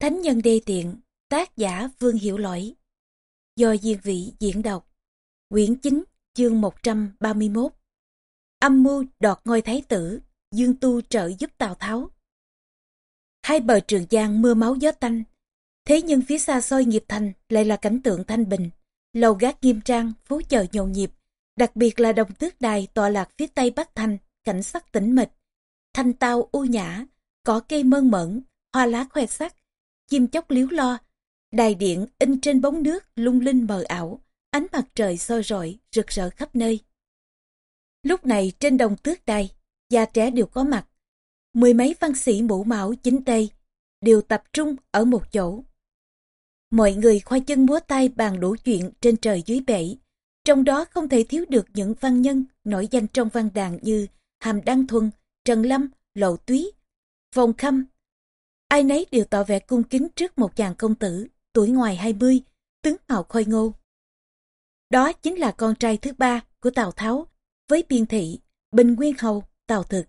Thánh nhân đê tiện, tác giả Vương Hiểu Lỗi. Do Diên Vị diễn đọc. Quyển 9, chương 131. Âm mưu đọt ngôi thái tử, Dương Tu trợ giúp Tào Tháo. Hai bờ trường giang mưa máu gió tanh. Thế nhưng phía xa xôi nghiệp thành lại là cảnh tượng thanh bình. Lầu gác nghiêm trang, phố chợ nhộn nhịp. Đặc biệt là đồng tước đài tọa lạc phía tây Bắc thành cảnh sắc tĩnh mịch. Thanh tao u nhã, cỏ cây mơn mởn, hoa lá khoe sắc chim chóc liếu lo. Đài điện in trên bóng nước lung linh mờ ảo, ánh mặt trời soi rọi, rực rỡ khắp nơi. Lúc này trên đồng tước đài, già trẻ đều có mặt. Mười mấy văn sĩ mũ mão chính tây, đều tập trung ở một chỗ. Mọi người khoai chân múa tay bàn đủ chuyện trên trời dưới bể. Trong đó không thể thiếu được những văn nhân nổi danh trong văn đàn như Hàm Đăng Thuần, Trần Lâm, Lộ Túy, Vòng Khâm, Ai nấy đều tỏ vẻ cung kính trước một chàng công tử, tuổi ngoài 20, tướng mạo khôi ngô. Đó chính là con trai thứ ba của Tào Tháo, với biên thị, Bình Nguyên Hầu, Tào Thực.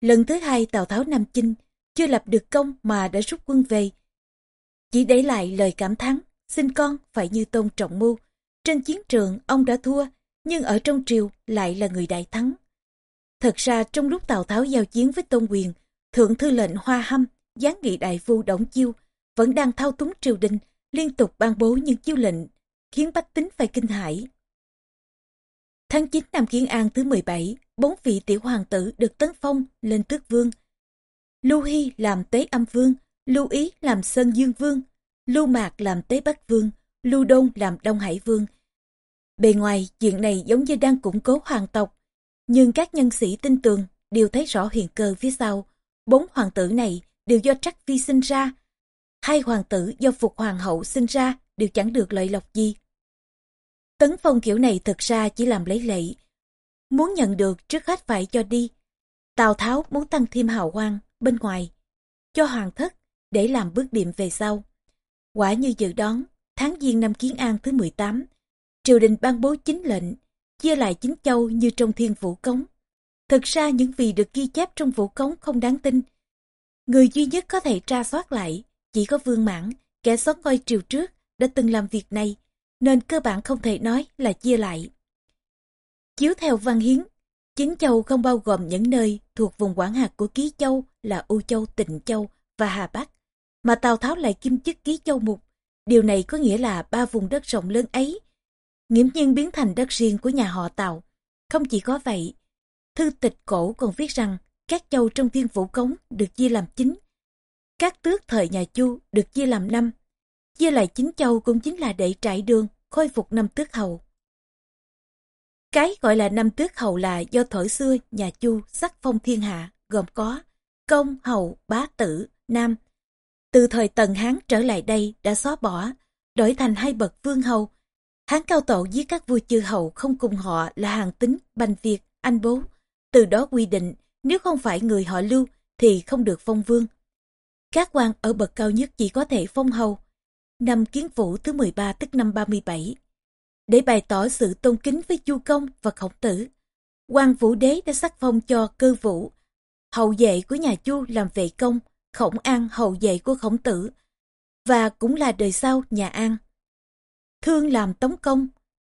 Lần thứ hai Tào Tháo Nam Chinh, chưa lập được công mà đã rút quân về. Chỉ để lại lời cảm thán, xin con phải như tôn trọng mưu. Trên chiến trường ông đã thua, nhưng ở trong triều lại là người đại thắng. Thật ra trong lúc Tào Tháo giao chiến với Tôn Quyền, Thượng thư lệnh Hoa Hâm, gián nghị đại phu Đổng Chiêu, vẫn đang thao túng triều đình, liên tục ban bố những chiêu lệnh, khiến bách tính phải kinh hãi. Tháng 9 năm Kiến An thứ 17, bốn vị tiểu hoàng tử được tấn phong lên tước vương. Lưu Hy làm tế âm vương, Lưu Ý làm Sơn Dương vương, Lưu Mạc làm tế Bắc vương, Lưu Đôn làm Đông Hải vương. Bề ngoài, chuyện này giống như đang củng cố hoàng tộc, nhưng các nhân sĩ tin tưởng đều thấy rõ huyền cơ phía sau. Bốn hoàng tử này đều do Trắc Vi sinh ra. Hai hoàng tử do Phục Hoàng hậu sinh ra đều chẳng được lợi lộc gì. Tấn phong kiểu này thực ra chỉ làm lấy lệ. Muốn nhận được trước hết phải cho đi. Tào Tháo muốn tăng thêm hào quang bên ngoài, cho hoàng thất để làm bước điểm về sau. Quả như dự đoán, tháng Giêng năm Kiến An thứ 18, triều đình ban bố chính lệnh, chia lại chính châu như trong thiên vũ cống. Thực ra những vị được ghi chép trong vũ cống không đáng tin. Người duy nhất có thể tra soát lại chỉ có Vương Mãn, kẻ xót ngôi triều trước đã từng làm việc này, nên cơ bản không thể nói là chia lại. Chiếu theo văn hiến, chính châu không bao gồm những nơi thuộc vùng quản hạt của Ký Châu là U Châu, Tịnh Châu và Hà Bắc, mà Tào Tháo lại kim chức Ký Châu Mục. Điều này có nghĩa là ba vùng đất rộng lớn ấy, nghiễm nhiên biến thành đất riêng của nhà họ Tào. Không chỉ có vậy, Thư tịch cổ còn viết rằng các châu trong thiên vũ cống được chia làm chính Các tước thời nhà Chu được chia làm năm. Chia lại chính châu cũng chính là để trải đường, khôi phục năm tước hầu. Cái gọi là năm tước hầu là do thổi xưa nhà Chu sắc phong thiên hạ, gồm có công, hầu, bá tử, nam. Từ thời Tần Hán trở lại đây đã xóa bỏ, đổi thành hai bậc vương hầu. Hán cao tổ với các vua chư hầu không cùng họ là hàng tính, bành Việt, anh bố, từ đó quy định, nếu không phải người họ lưu thì không được phong vương. Các quan ở bậc cao nhất chỉ có thể phong hầu. Năm kiến vũ thứ 13 tức năm 37. Để bày tỏ sự tôn kính với Chu Công và Khổng Tử, quan vũ đế đã sắc phong cho cơ vũ, hậu vệ của nhà Chu làm vệ công, Khổng An hậu vệ của Khổng Tử, và cũng là đời sau nhà An. Thương làm tống công,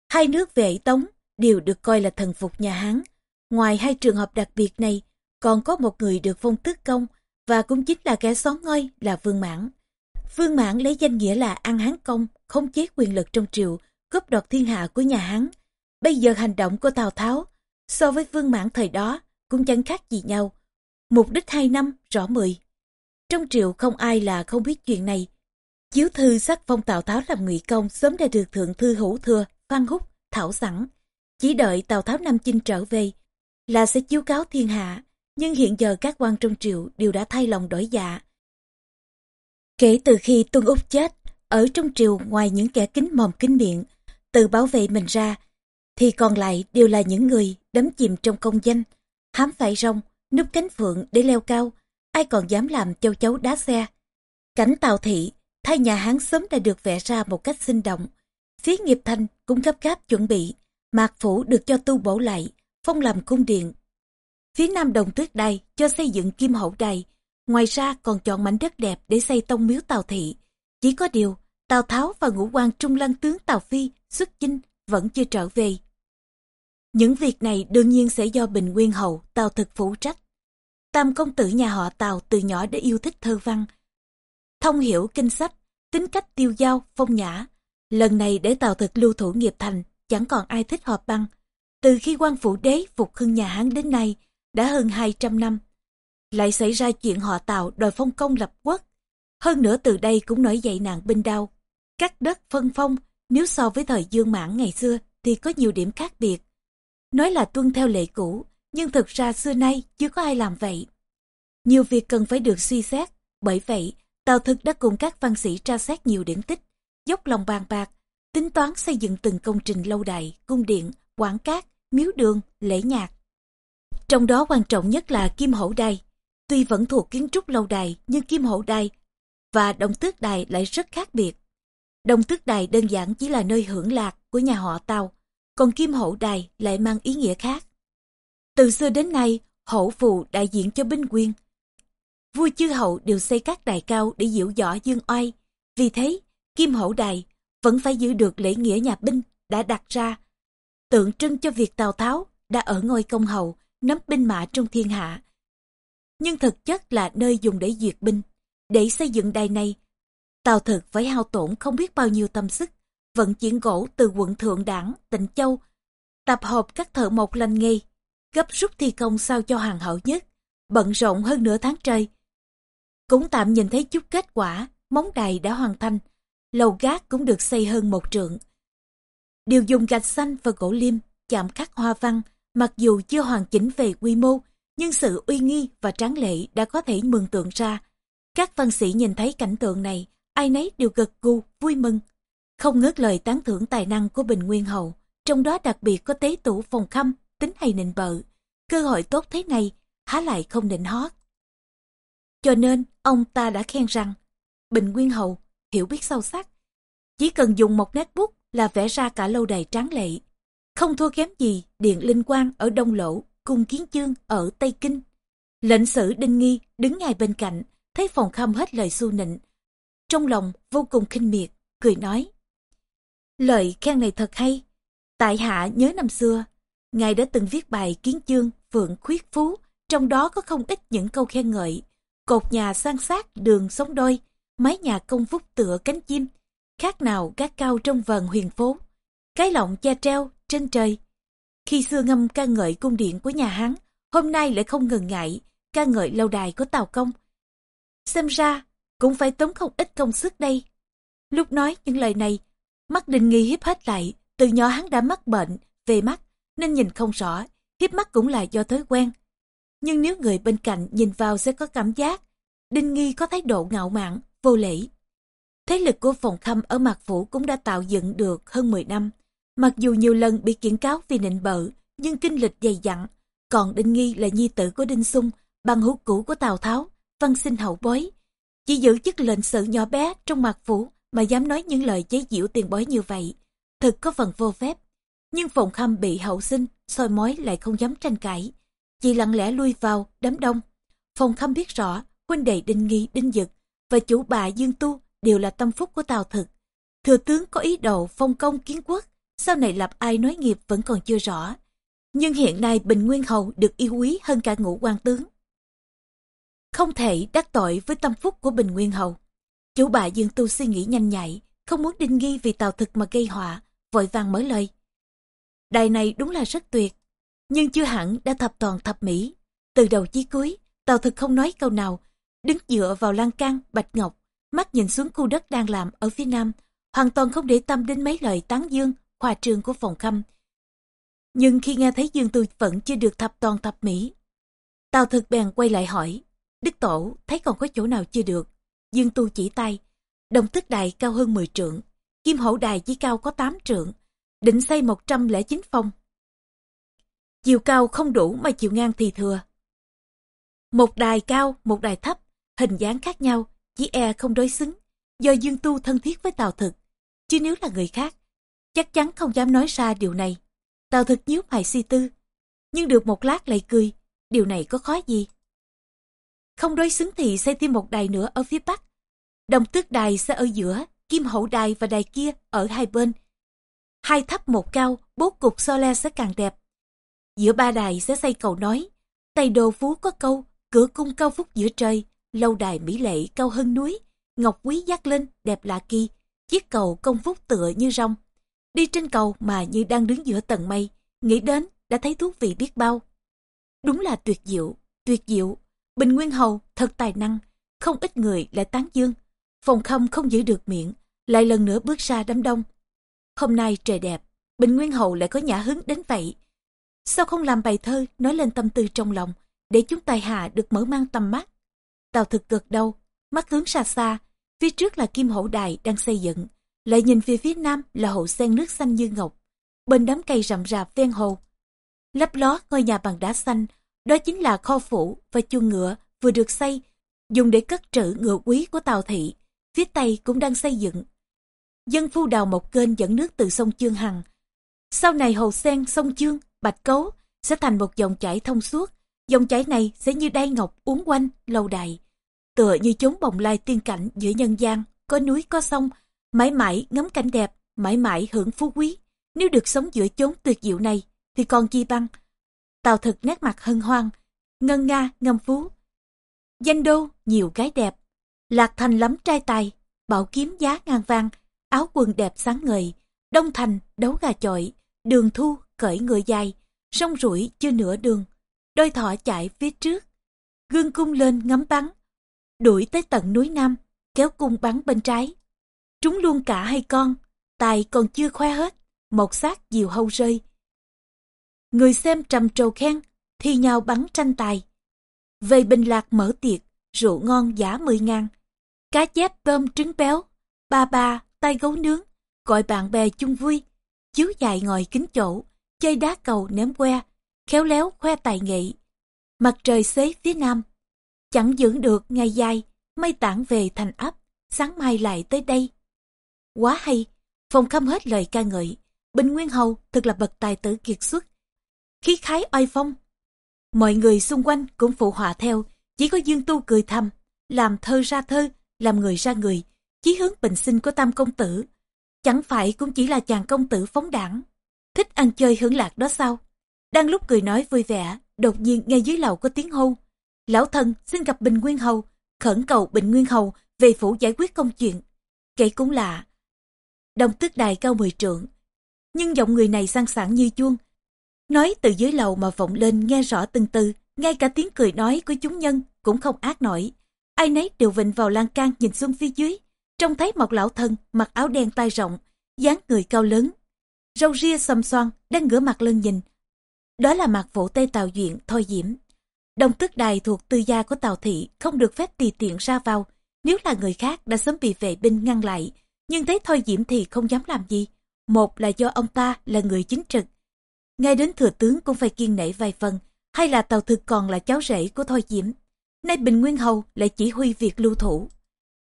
hai nước vệ tống đều được coi là thần phục nhà Hán, Ngoài hai trường hợp đặc biệt này, còn có một người được phong tước công và cũng chính là kẻ xón ngôi là Vương Mãn. Vương Mãn lấy danh nghĩa là ăn Hán Công, khống chế quyền lực trong triều, cướp đoạt thiên hạ của nhà Hán. Bây giờ hành động của Tào Tháo so với Vương Mãn thời đó cũng chẳng khác gì nhau. Mục đích hai năm, rõ mười. Trong triều không ai là không biết chuyện này. Chiếu thư sắc phong Tào Tháo làm ngụy công sớm đã được thượng thư hữu thừa, Phan Húc, thảo sẵn. Chỉ đợi Tào Tháo Nam Chinh trở về, là sẽ chiếu cáo thiên hạ, nhưng hiện giờ các quan trong triều đều đã thay lòng đổi dạ. Kể từ khi Tuân Úc chết, ở trong triều ngoài những kẻ kính mồm kính miệng, tự bảo vệ mình ra, thì còn lại đều là những người đắm chìm trong công danh, hám phải rong, núp cánh phượng để leo cao, ai còn dám làm châu chấu đá xe. Cảnh tàu thị, thay nhà Hán sớm đã được vẽ ra một cách sinh động. Phía nghiệp thanh cũng gấp gáp chuẩn bị, mạc phủ được cho tu bổ lại, phong làm cung điện. Phía nam đồng tuyết đài cho xây dựng kim hậu đài, Ngoài ra còn chọn mảnh đất đẹp để xây tông miếu Tào Thị. Chỉ có điều, Tào Tháo và ngũ quan trung lăng tướng Tào Phi xuất chinh vẫn chưa trở về. Những việc này đương nhiên sẽ do Bình Nguyên Hậu Tào Thực phụ trách. Tam công tử nhà họ Tào từ nhỏ đã yêu thích thơ văn. Thông hiểu kinh sách, tính cách tiêu dao, phong nhã. Lần này để Tào Thực lưu thủ nghiệp thành, chẳng còn ai thích họp băng. Từ khi quan phủ đế phục hưng nhà Hán đến nay, đã hơn 200 năm. Lại xảy ra chuyện họ Tào đòi phong công lập quốc. Hơn nữa từ đây cũng nổi dậy nạn binh đao. Cắt đất phân phong, nếu so với thời dương mãn ngày xưa thì có nhiều điểm khác biệt. Nói là tuân theo lệ cũ, nhưng thực ra xưa nay chưa có ai làm vậy. Nhiều việc cần phải được suy xét, bởi vậy Tào Thực đã cùng các văn sĩ tra xét nhiều điển tích, dốc lòng bàn bạc, tính toán xây dựng từng công trình lâu đài, cung điện, quảng cát, miếu đường, lễ nhạc. Trong đó quan trọng nhất là Kim hậu Đài. Tuy vẫn thuộc kiến trúc lâu đài, nhưng Kim hậu Đài và Đồng Tước Đài lại rất khác biệt. Đồng Tước Đài đơn giản chỉ là nơi hưởng lạc của nhà họ Tàu, còn Kim hậu Đài lại mang ý nghĩa khác. Từ xưa đến nay, hậu phù đại diện cho binh quyền. Vua chư hậu đều xây các đài cao để diễu võ dương oai. Vì thế, Kim hậu Đài vẫn phải giữ được lễ nghĩa nhà binh đã đặt ra, tượng trưng cho việc Tào Tháo đã ở ngôi công hầu, nắm binh mã trong thiên hạ. Nhưng thực chất là nơi dùng để duyệt binh. Để xây dựng đài này, Tào Thực phải hao tổn không biết bao nhiêu tâm sức, vận chuyển gỗ từ quận Thượng Đảng, Tịnh Châu, tập hợp các thợ mộc lành nghề, gấp rút thi công sao cho hàng hậu nhất, bận rộn hơn nửa tháng trời. Cũng tạm nhìn thấy chút kết quả, móng đài đã hoàn thành, lầu gác cũng được xây hơn một trượng. Đều dùng gạch xanh và gỗ liêm, chạm khắc hoa văn, mặc dù chưa hoàn chỉnh về quy mô, nhưng sự uy nghi và tráng lệ đã có thể mường tượng ra. Các văn sĩ nhìn thấy cảnh tượng này, ai nấy đều gật gù, vui mừng. Không ngớt lời tán thưởng tài năng của Bình Nguyên Hầu, trong đó đặc biệt có tế tủ phòng khâm, tính hay nịnh bợ. Cơ hội tốt thế này, há lại không định hót. Cho nên, ông ta đã khen rằng, Bình Nguyên Hầu hiểu biết sâu sắc. Chỉ cần dùng một nét bút là vẽ ra cả lâu đài tráng lệ. Không thua kém gì Điện Linh Quang ở Đông Lỗ, Cung Kiến Chương ở Tây Kinh. Lệnh sử Đinh Nghi đứng ngay bên cạnh, thấy phòng khâm hết lời xu nịnh. Trong lòng vô cùng khinh miệt, cười nói. Lời khen này thật hay. Tại hạ nhớ năm xưa, ngài đã từng viết bài kiến chương Phượng Khuyết Phú, trong đó có không ít những câu khen ngợi. Cột nhà san sát đường sống đôi, mái nhà công phúc tựa cánh chim, khác nào gác cao trong vần huyền phố. Cái lọng che treo trên trời. Khi xưa ngâm ca ngợi cung điện của nhà Hán, hôm nay lại không ngần ngại ca ngợi lâu đài của Tào Công. Xem ra, cũng phải tốn không ít công sức đây. Lúc nói những lời này, mắt đình nghi hiếp hết lại, từ nhỏ hắn đã mắc bệnh, về mắt, nên nhìn không rõ, hiếp mắt cũng là do thói quen. Nhưng nếu người bên cạnh nhìn vào sẽ có cảm giác, Đinh Nghi có thái độ ngạo mạn, vô lễ. Thế lực của phòng khâm ở Mạc Phủ cũng đã tạo dựng được hơn 10 năm. Mặc dù nhiều lần bị kiện cáo vì nịnh bợ, nhưng kinh lịch dày dặn. Còn Đinh Nghi là nhi tử của Đinh Sung, bằng hữu cũ của Tào Tháo, văn sinh hậu bối. Chỉ giữ chức lệnh sự nhỏ bé trong Mạc Phủ mà dám nói những lời chế giễu tiền bối như vậy. Thực có phần vô phép. Nhưng phòng khâm bị hậu sinh, soi mói lại không dám tranh cãi. Chỉ lặng lẽ lui vào, đám đông. Phòng khâm biết rõ, huynh đệ Đinh Nghi, Đinh Dực và chủ bà Dương Tu đều là tâm phúc của Tào Thực. Thừa tướng có ý đồ phong công kiến quốc, sau này lập ai nói nghiệp vẫn còn chưa rõ. Nhưng hiện nay Bình Nguyên Hầu được yêu quý hơn cả ngũ quan tướng. Không thể đắc tội với tâm phúc của Bình Nguyên Hầu. Chủ bà Dương Tu suy nghĩ nhanh nhạy, không muốn đinh nghi vì Tào Thực mà gây họa, vội vàng mở lời. Đài này đúng là rất tuyệt, nhưng chưa hẳn đã thập toàn thập mỹ. Từ đầu chí cuối, Tào Thực không nói câu nào, đứng dựa vào lan can, bạch ngọc, mắt nhìn xuống khu đất đang làm ở phía nam, hoàn toàn không để tâm đến mấy lời tán dương, khoa trương của phòng khâm. Nhưng khi nghe thấy Dương Tu vẫn chưa được thập toàn thập mỹ, Tào thực bèn quay lại hỏi, Đức Tổ thấy còn có chỗ nào chưa được. Dương Tu chỉ tay, đồng tức đài cao hơn 10 trượng, kim hậu đài chỉ cao có 8 trượng, định xây 109 phong. Chiều cao không đủ mà chiều ngang thì thừa. Một đài cao, một đài thấp, hình dáng khác nhau, chỉ e không đối xứng, do Dương Tu thân thiết với Tào Thực. Chứ nếu là người khác, chắc chắn không dám nói ra điều này. Tào Thực nhíu mày suy tư, nhưng được một lát lại cười, điều này có khó gì. không đối xứng thì xây thêm một đài nữa ở phía bắc. Đồng tước đài sẽ ở giữa, kim hậu đài và đài kia ở hai bên. Hai thấp một cao, bố cục so le sẽ càng đẹp. Giữa ba đài sẽ xây cầu nói. Tây đồ phú có câu, cửa cung cao phúc giữa trời, lâu đài mỹ lệ cao hơn núi, ngọc quý giác lên, đẹp lạ kỳ. Chiếc cầu công phúc tựa như rong. Đi trên cầu mà như đang đứng giữa tầng mây, nghĩ đến đã thấy thú vị biết bao. Đúng là tuyệt diệu, tuyệt diệu. Bình Nguyên Hầu thật tài năng, không ít người lại tán dương. Phòng khâm không giữ được miệng, lại lần nữa bước ra đám đông. Hôm nay trời đẹp, Bình Nguyên Hầu lại có nhã hứng đến vậy. Sao không làm bài thơ nói lên tâm tư trong lòng, để chúng tài hạ được mở mang tầm mắt tàu thực cực đâu, mắt hướng xa xa, phía trước là kim hậu đài đang xây dựng, lại nhìn về phía nam là hồ sen nước xanh như ngọc, bên đám cây rậm rạp ven hồ. Lấp ló ngôi nhà bằng đá xanh, đó chính là kho phủ và chuồng ngựa vừa được xây, dùng để cất trữ ngựa quý của tàu Thị. Phía Tây cũng đang xây dựng. Dân phu đào một kênh dẫn nước từ sông Chương Hằng. Sau này hồ sen, sông Chương, Bạch Cấu sẽ thành một dòng chảy thông suốt. Dòng chảy này sẽ như đai ngọc uốn quanh, lâu đài. Tựa như chốn bồng lai tiên cảnh giữa nhân gian, có núi có sông, mãi mãi ngắm cảnh đẹp, mãi mãi hưởng phú quý. Nếu được sống giữa chốn tuyệt diệu này, thì còn chi băng. Tào thực nét mặt hân hoan, ngân nga ngâm phú. Danh đô nhiều gái đẹp, lạc thành lắm trai tài, bảo kiếm giá ngang vang, áo quần đẹp sáng ngời, đông thành đấu gà chọi, đường thu cởi ngựa dài, sông rủi chưa nửa đường, đôi thỏ chạy phía trước, gương cung lên ngắm bắn, đuổi tới tận núi Nam, kéo cung bắn bên trái. Trúng luôn cả hai con, tài còn chưa khoe hết, một xác diều hâu rơi. Người xem trầm trồ khen, thi nhau bắn tranh tài. Về bình lạc mở tiệc, rượu ngon giá mười ngàn. Cá chép tôm trứng béo, ba ba, tay gấu nướng, gọi bạn bè chung vui. Chiếu dài ngồi kính chỗ, chơi đá cầu ném que, khéo léo khoe tài nghệ. Mặt trời xế phía nam, chẳng dưỡng được ngày dài, mây tản về thành ấp, sáng mai lại tới đây. Quá hay, phòng khâm hết lời ca ngợi, Bình Nguyên Hầu thật là bậc tài tử kiệt xuất. Khí khái oai phong. Mọi người xung quanh cũng phụ họa theo, chỉ có Dương Tu cười thầm, làm thơ ra thơ, làm người ra người, chí hướng bình sinh của tam công tử. Chẳng phải cũng chỉ là chàng công tử phóng đảng, thích ăn chơi hưởng lạc đó sao? Đang lúc cười nói vui vẻ, đột nhiên nghe dưới lầu có tiếng hô. Lão thân xin gặp Bình Nguyên Hầu, khẩn cầu Bình Nguyên Hầu về phủ giải quyết công chuyện. Kể cũng lạ. Đồng tước đài cao mười trượng, nhưng giọng người này sang sảng như chuông. Nói từ dưới lầu mà vọng lên nghe rõ từng từ, ngay cả tiếng cười nói của chúng nhân cũng không ác nổi. Ai nấy đều vịnh vào lan can nhìn xuống phía dưới, trông thấy một lão thân mặc áo đen tay rộng, dáng người cao lớn. Râu ria xăm xoan, đang ngửa mặt lên nhìn. Đó là mặt vụ tây Tào Duyện, Thôi Diễm. Đồng tước đài thuộc tư gia của Tào Thị không được phép tùy tiện ra vào. Nếu là người khác đã sớm bị vệ binh ngăn lại, nhưng thấy Thôi Diễm thì không dám làm gì. Một là do ông ta là người chính trực. Ngay đến thừa tướng cũng phải kiên nể vài phần, hay là Tào Thực còn là cháu rể của Thôi Diễm. Nay Bình Nguyên Hầu lại chỉ huy việc lưu thủ.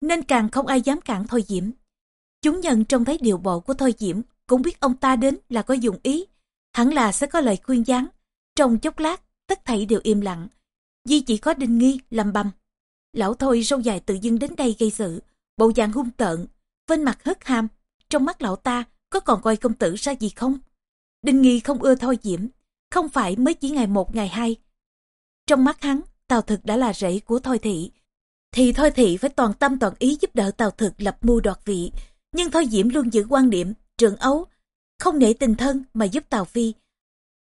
Nên càng không ai dám cản Thôi Diễm. Chúng nhân trông thấy điều bộ của Thôi Diễm cũng biết ông ta đến là có dụng ý. Hẳn là sẽ có lời khuyên gián. Trong chốc lát, tất thảy đều im lặng. Duy chỉ có Đinh Nghi lầm bầm. Lão Thôi râu dài tự dưng đến đây gây sự, bộ dạng hung tợn, bên mặt hất ham. Trong mắt lão ta có còn coi công tử ra gì không? Đinh Nghi không ưa Thôi Diễm, không phải mới chỉ ngày một ngày hai. Trong mắt hắn, Tào Thực đã là rễ của Thôi Thị, thì Thôi Thị phải toàn tâm toàn ý giúp đỡ Tào Thực lập mưu đoạt vị. Nhưng Thôi Diễm luôn giữ quan điểm, trưởng ấu, không nể tình thân mà giúp Tào Phi.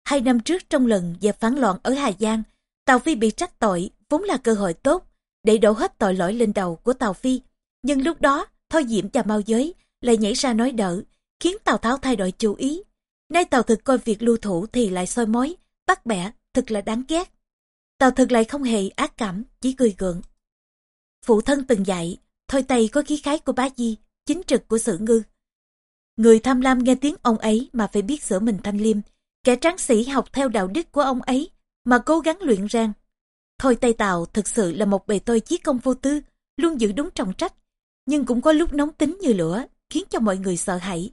Hai năm trước trong lần dẹp phản loạn ở Hà Giang, Tào Phi bị trách tội, vốn là cơ hội tốt để đổ hết tội lỗi lên đầu của Tào Phi. Nhưng lúc đó, Thôi Diễm và Mao Giới lại nhảy ra nói đỡ, khiến Tào Tháo thay đổi chú ý. Nay Tào Thực coi việc lưu thủ thì lại soi mối, bắt bẻ, thật là đáng ghét. Tào Thực lại không hề ác cảm, chỉ cười gượng. Phụ thân từng dạy, thôi tay có khí khái của bá Di, chính trực của sự ngư. Người tham lam nghe tiếng ông ấy mà phải biết sửa mình thanh liêm, kẻ tráng sĩ học theo đạo đức của ông ấy mà cố gắng luyện rang. Thôi Tây Tào thực sự là một bề tôi chí công vô tư, luôn giữ đúng trọng trách, nhưng cũng có lúc nóng tính như lửa, khiến cho mọi người sợ hãi.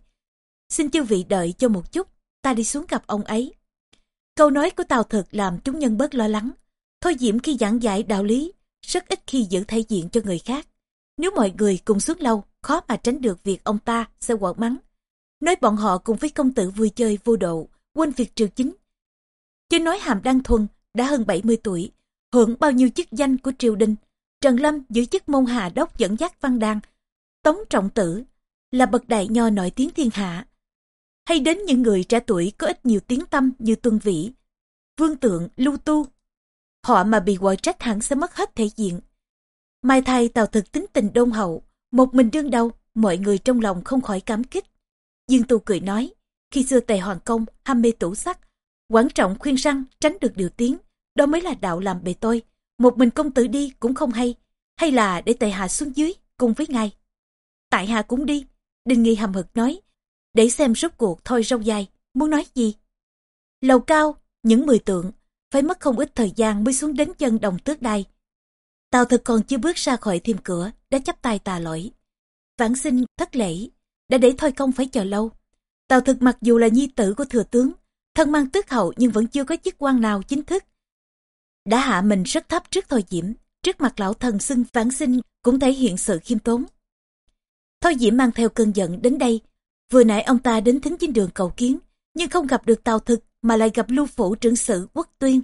Xin chư vị đợi cho một chút, ta đi xuống gặp ông ấy. Câu nói của Tào Thực làm chúng nhân bớt lo lắng. Thôi Diễm khi giảng giải đạo lý, rất ít khi giữ thể diện cho người khác. Nếu mọi người cùng xuống lâu, khó mà tránh được việc ông ta sẽ quở mắng. Nói bọn họ cùng với công tử vui chơi vô độ, quên việc triều chính. Chứ nói Hàm Đăng Thuần đã hơn 70 tuổi, hưởng bao nhiêu chức danh của triều đình. Trần Lâm giữ chức môn hà đốc dẫn dắt văn đàn. Tống Trọng Tử là bậc đại nho nổi tiếng thiên hạ. Hay đến những người trẻ tuổi có ít nhiều tiếng tâm như Tuân Vĩ, Vương Tượng, Lưu Tu. Họ mà bị gọi trách hẳn sẽ mất hết thể diện. Mai thay tào thực tính tình đôn hậu, một mình đương đầu, mọi người trong lòng không khỏi cảm kích. Dương Tu cười nói, khi xưa tề hoàng công ham mê tủ sắc, quan trọng khuyên răng tránh được điều tiếng, đó mới là đạo làm bề tôi. Một mình công tử đi cũng không hay, hay là để tề hạ xuống dưới cùng với ngài. Tại hạ cũng đi, Đinh Nghi hầm hực nói, để xem rốt cuộc thôi râu dài, muốn nói gì. Lầu cao, những mười tượng, phải mất không ít thời gian mới xuống đến chân đồng tước đai. Tào thực còn chưa bước ra khỏi thêm cửa, đã chấp tay tà lỗi. Vãng sinh thất lễ, đã để thôi công phải chờ lâu. Tào thực mặc dù là nhi tử của thừa tướng, thân mang tước hậu nhưng vẫn chưa có chức quan nào chính thức. Đã hạ mình rất thấp trước thôi diễm, trước mặt lão thần xưng vãn sinh cũng thể hiện sự khiêm tốn. Thôi diễm mang theo cơn giận đến đây, vừa nãy ông ta đến thính chính đường cầu kiến, nhưng không gặp được tào thực mà lại gặp lưu phủ trưởng sự quốc tuyên.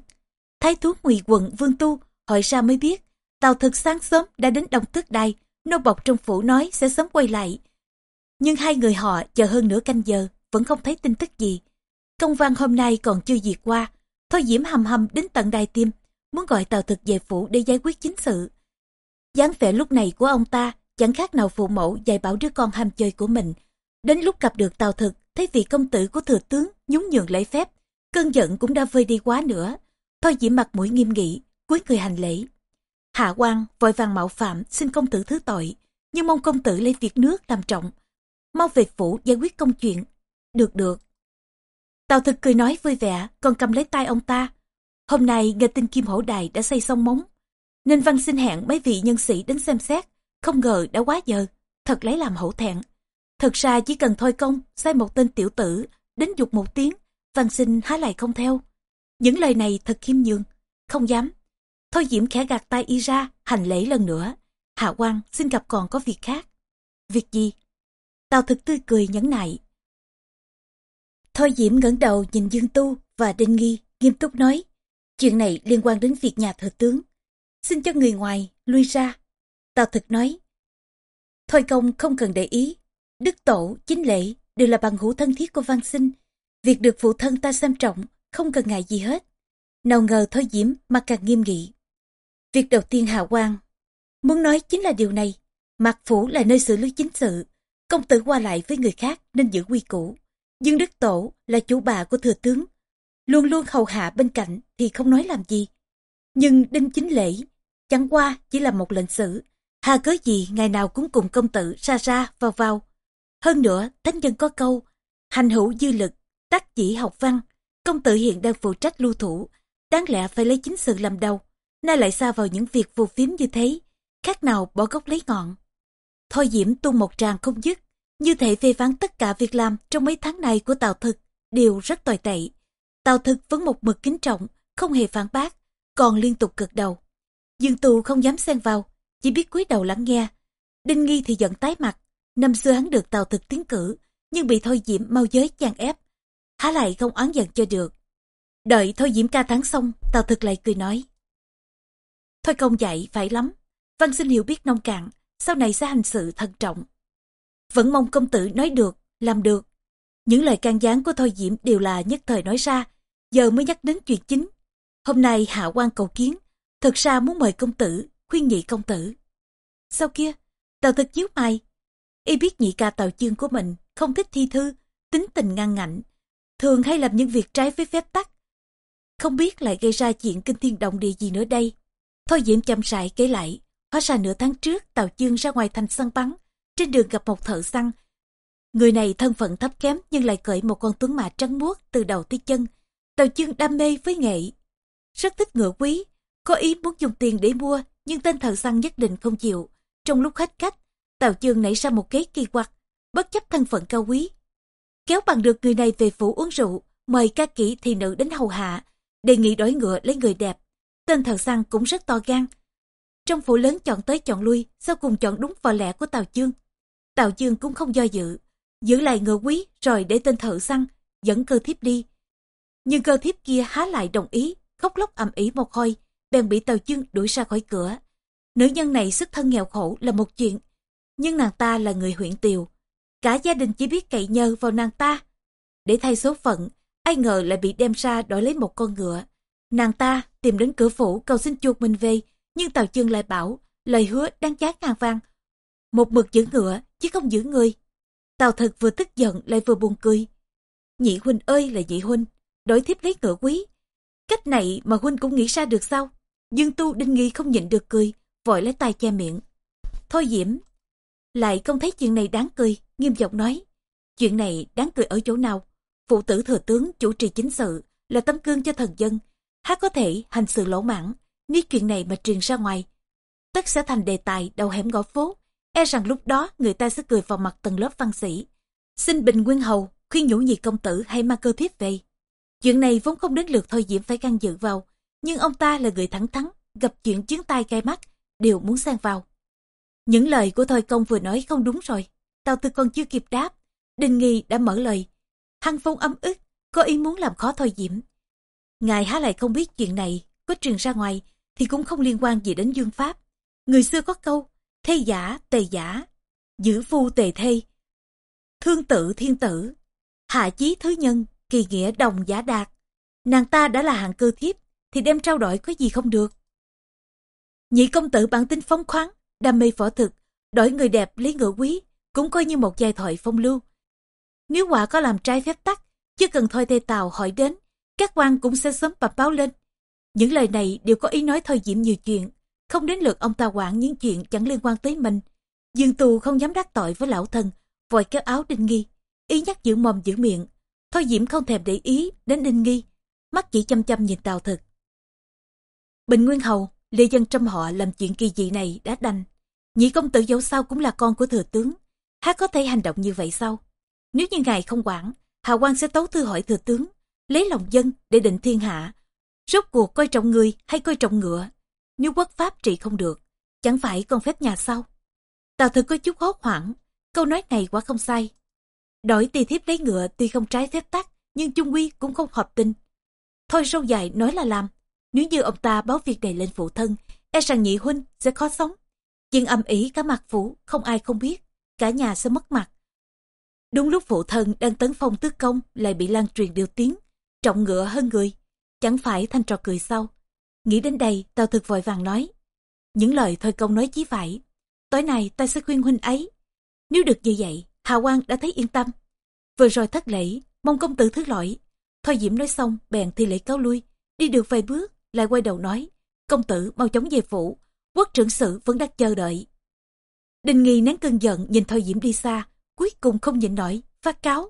Thái thú ngụy quận vương tu hỏi ra mới biết, tào thực sáng sớm đã đến đồng tước đài, nô bọc trong phủ nói sẽ sớm quay lại. Nhưng hai người họ chờ hơn nửa canh giờ, vẫn không thấy tin tức gì. Công văn hôm nay còn chưa diệt qua, thôi diễm hầm hầm đến tận đài tim, muốn gọi tào thực về phủ để giải quyết chính sự. dáng vẻ lúc này của ông ta chẳng khác nào phụ mẫu dạy bảo đứa con ham chơi của mình. Đến lúc gặp được tào thực, thấy vị công tử của thừa tướng nhún nhường lễ phép, cơn giận cũng đã vơi đi quá nữa. Thôi diễm mặt mũi nghiêm nghị, cúi người hành lễ. Hạ quan vội vàng mạo phạm xin công tử thứ tội, nhưng mong công tử lấy việc nước làm trọng. Mau về phủ giải quyết công chuyện. Được được. Tào thực cười nói vui vẻ, còn cầm lấy tay ông ta. Hôm nay nghe tin Kim Hổ Đài đã xây xong móng, nên văn xin hẹn mấy vị nhân sĩ đến xem xét. Không ngờ đã quá giờ, thật lấy làm hổ thẹn. Thật ra chỉ cần thôi công, sai một tên tiểu tử, đến dục một tiếng, văn xin há lại không theo. Những lời này thật khiêm nhường, không dám. Thôi Diễm khẽ gạt tay y ra, hành lễ lần nữa. Hạ quan xin gặp còn có việc khác. Việc gì? Tào thực tươi cười nhẫn nại. Thôi Diễm ngẩng đầu nhìn Dương Tu và Đinh Nghi, nghiêm túc nói. Chuyện này liên quan đến việc nhà thừa tướng. Xin cho người ngoài lui ra. Tào thực nói. Thôi công không cần để ý. Đức tổ, chính lễ đều là bằng hữu thân thiết của văn sinh. Việc được phụ thân ta xem trọng, không cần ngại gì hết. Nào ngờ thôi diễm mà càng nghiêm nghị. Việc đầu tiên hạ quan, muốn nói chính là điều này. Mạc Phủ là nơi xử lý chính sự. Công tử qua lại với người khác nên giữ quy củ. Dương Đức Tổ là chủ bà của thừa tướng. Luôn luôn hầu hạ bên cạnh thì không nói làm gì. Nhưng đinh chính lễ, chẳng qua chỉ là một lệnh sử. Hà cớ gì ngày nào cũng cùng công tử ra ra vào vào. Hơn nữa, thánh nhân có câu, hành hữu dư lực, tác chỉ học văn. Công tử hiện đang phụ trách lưu thủ, đáng lẽ phải lấy chính sự làm đầu nay lại xa vào những việc vô phím như thế, khác nào bỏ gốc lấy ngọn. Thôi Diễm tu một tràng không dứt, như thể phê phán tất cả việc làm trong mấy tháng này của Tào Thực đều rất tồi tệ. Tào Thực vẫn một mực kính trọng, không hề phản bác, còn liên tục cực đầu. Dương Tù không dám xen vào, chỉ biết cúi đầu lắng nghe. Đinh Nghi thì giận tái mặt, năm xưa hắn được Tào Thực tiến cử, nhưng bị Thôi Diễm mau giới chàng ép. Há lại không oán giận cho được. Đợi Thôi Diễm ca thắng xong, Tào Thực lại cười nói. Thôi công dạy phải lắm. Văn xin hiểu biết nông cạn, sau này sẽ hành sự thận trọng. Vẫn mong công tử nói được, làm được. Những lời can gián của Thôi Diễm đều là nhất thời nói ra, giờ mới nhắc đến chuyện chính. Hôm nay hạ quan cầu kiến, thực ra muốn mời công tử, khuyên nhị công tử. Sau kia, tào thực nhíu mày. Y biết nhị ca tào chương của mình, không thích thi thư, tính tình ngang ngạnh, thường hay làm những việc trái với phép tắc. Không biết lại gây ra chuyện kinh thiên động địa gì nữa đây. Thôi Diễm chăm sải kể lại, hóa ra nửa tháng trước Tào Chương ra ngoài thành săn bắn, trên đường gặp một thợ săn. Người này thân phận thấp kém nhưng lại cởi một con tuấn mã trắng muốt từ đầu tới chân. Tào Chương đam mê với nghệ, rất thích ngựa quý, có ý muốn dùng tiền để mua nhưng tên thợ săn nhất định không chịu. Trong lúc hết cách, Tào Chương nảy ra một kế kỳ quặc, bất chấp thân phận cao quý. Kéo bằng được người này về phủ uống rượu, mời ca kỹ thị nữ đến hầu hạ, đề nghị đổi ngựa lấy người đẹp Tên thợ săn cũng rất to gan. Trong phủ lớn chọn tới chọn lui, sau cùng chọn đúng vào lẽ của Tào Chương. Tào Chương cũng không do dự, giữ lại ngựa quý rồi để tên thợ săn, dẫn cơ thiếp đi. Nhưng cơ thiếp kia há lại đồng ý, khóc lóc ầm ĩ một hồi, bèn bị Tào Chương đuổi ra khỏi cửa. Nữ nhân này xuất thân nghèo khổ là một chuyện, nhưng nàng ta là người huyện Tiều. Cả gia đình chỉ biết cậy nhờ vào nàng ta. Để thay số phận, ai ngờ lại bị đem ra đổi lấy một con ngựa. Nàng ta tìm đến cửa phủ cầu xin chuột mình về, nhưng Tào Chương lại bảo, lời hứa đáng giá ngàn vang. Một mực giữ ngựa, chứ không giữ người. Tào thực vừa tức giận lại vừa buồn cười. Nhị huynh ơi là nhị huynh, đổi thiếp lấy ngựa quý. Cách này mà huynh cũng nghĩ ra được sao? Dương tu đinh nghi không nhịn được cười, vội lấy tay che miệng. Thôi Diễm, lại không thấy chuyện này đáng cười, nghiêm giọng nói. Chuyện này đáng cười ở chỗ nào? Phụ tử thừa tướng chủ trì chính sự, là tấm gương cho thần dân. Hát có thể hành sự lỗ mãng nếu chuyện này mà truyền ra ngoài. Tất sẽ thành đề tài đầu hẻm ngõ phố. E rằng lúc đó người ta sẽ cười vào mặt tầng lớp văn sĩ. Xin Bình Nguyên Hầu khuyên nhủ nhị công tử hay mang cơ thiếp về. Chuyện này vốn không đến lượt thôi Diễm phải can dự vào, nhưng ông ta là người thẳng thắn, gặp chuyện chiến tai gai mắt, đều muốn xen vào. Những lời của Thôi Công vừa nói không đúng rồi. Tào Tư còn chưa kịp đáp. đình Nghi đã mở lời. Hăng Phong âm ức, có ý muốn làm khó Thôi Diễm. Ngài há lại không biết chuyện này, có truyền ra ngoài, thì cũng không liên quan gì đến dương pháp. Người xưa có câu, thê giả, tề giả, giữ phu tề thê. Thương tự thiên tử, hạ chí thứ nhân, kỳ nghĩa đồng giả đạt. Nàng ta đã là hạng cơ thiếp, thì đem trao đổi có gì không được. Nhị công tử bản tính phóng khoáng, đam mê võ thực, đổi người đẹp lấy ngựa quý, cũng coi như một giai thoại phong lưu. Nếu quả có làm trái phép tắc, chưa cần thôi tây tàu hỏi đến, các quan cũng sẽ sớm bập báo lên. Những lời này đều có ý nói thôi diễm nhiều chuyện, không đến lượt ông ta quản những chuyện chẳng liên quan tới mình. Dương tù không dám đắc tội với lão thần, vội kéo áo đinh nghi, ý nhắc giữ mồm giữ miệng. Thôi diễm không thèm để ý đến đinh nghi, mắt chỉ chăm chăm nhìn tàu thực. Bình Nguyên Hầu, lê dân trăm họ làm chuyện kỳ dị này đã đành. Nhị công tử dẫu sao cũng là con của thừa tướng, há có thể hành động như vậy sao? Nếu như ngài không quản, Hà quan sẽ tấu thư hỏi thừa tướng, lấy lòng dân để định thiên hạ. Rốt cuộc coi trọng người hay coi trọng ngựa? Nếu quốc pháp trị không được, chẳng phải còn phép nhà sau? Tào thực có chút hốt hoảng, câu nói này quả không sai. Đổi tỳ thiếp lấy ngựa tuy không trái phép tắc, nhưng chung quy cũng không hợp tình. Thôi sâu dài nói là làm, nếu như ông ta báo việc này lên phụ thân, e rằng nhị huynh sẽ khó sống. Chuyện âm ỉ cả mặt phủ, không ai không biết, cả nhà sẽ mất mặt. Đúng lúc phụ thân đang tấn phong tước công lại bị lan truyền điều tiếng, trọng ngựa hơn người, chẳng phải thanh trò cười sau. Nghĩ đến đây, tao thực vội vàng nói. Những lời thôi công nói chí phải. Tối nay ta sẽ khuyên huynh ấy. Nếu được như vậy, Hà Quang đã thấy yên tâm. Vừa rồi thất lễ, mong công tử thứ lỗi. Thôi Diễm nói xong, bèn thi lễ cáo lui. Đi được vài bước, lại quay đầu nói. Công tử mau chóng về phủ, quốc trưởng sự vẫn đang chờ đợi. đình Nghi nén cơn giận nhìn Thôi Diễm đi xa, cuối cùng không nhịn nổi, phát cáo.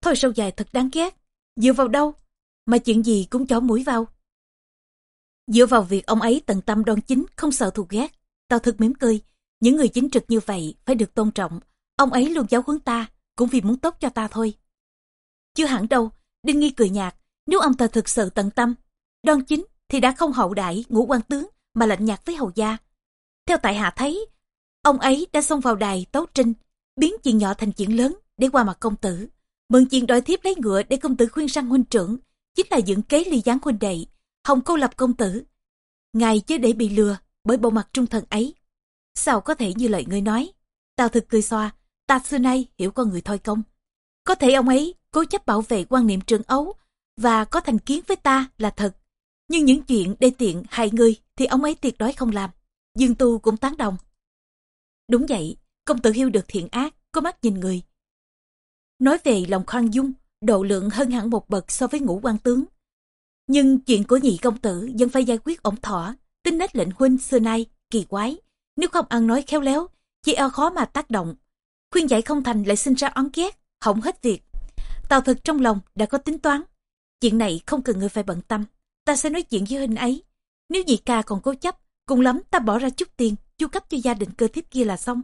Thôi sâu dài thật đáng ghét, dựa vào đâu, mà chuyện gì cũng chó mũi vào. Dựa vào việc ông ấy tận tâm đoan chính, không sợ thù ghét. Tao thực mỉm cười, những người chính trực như vậy phải được tôn trọng. Ông ấy luôn giáo huấn ta, cũng vì muốn tốt cho ta thôi. Chưa hẳn đâu, Đinh Nghi cười nhạt, nếu ông ta thực sự tận tâm, đoan chính thì đã không hậu đại ngũ quan tướng mà lạnh nhạt với hầu gia. Theo tại hạ thấy, ông ấy đã xông vào đài tấu trinh, biến chuyện nhỏ thành chuyện lớn để qua mặt công tử. Mượn chuyện đòi thiếp lấy ngựa để công tử khuyên sang huynh trưởng, chính là dựng kế ly gián huynh đệ, hồng câu lập công tử. Ngài chứ để bị lừa bởi bộ mặt trung thần ấy. Sao có thể như lời ngươi nói? Tào thực cười xoa, ta xưa nay hiểu con người thôi công. Có thể ông ấy cố chấp bảo vệ quan niệm trường ấu và có thành kiến với ta là thật. Nhưng những chuyện đê tiện hại người thì ông ấy tuyệt đối không làm. Dương Tu cũng tán đồng. Đúng vậy, công tử hiêu được thiện ác, có mắt nhìn người. Nói về lòng khoan dung, độ lượng hơn hẳn một bậc so với ngũ quan tướng. Nhưng chuyện của nhị công tử vẫn phải giải quyết ổn thỏa, tính nết lệnh huynh xưa nay, kỳ quái. Nếu không ăn nói khéo léo, chỉ eo khó mà tác động. Khuyên giải không thành lại sinh ra oán ghét, hỏng hết việc. Tào thực trong lòng đã có tính toán. Chuyện này không cần người phải bận tâm. Ta sẽ nói chuyện với huynh ấy. Nếu nhị ca còn cố chấp, cùng lắm ta bỏ ra chút tiền, chu cấp cho gia đình cơ thiếp kia là xong.